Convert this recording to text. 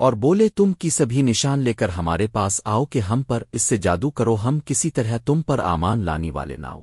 اور بولے تم کی سبھی نشان لے کر ہمارے پاس آؤ کہ ہم پر اس سے جادو کرو، ہم کسی طرح تم پر آمان لانی والے نہ ہو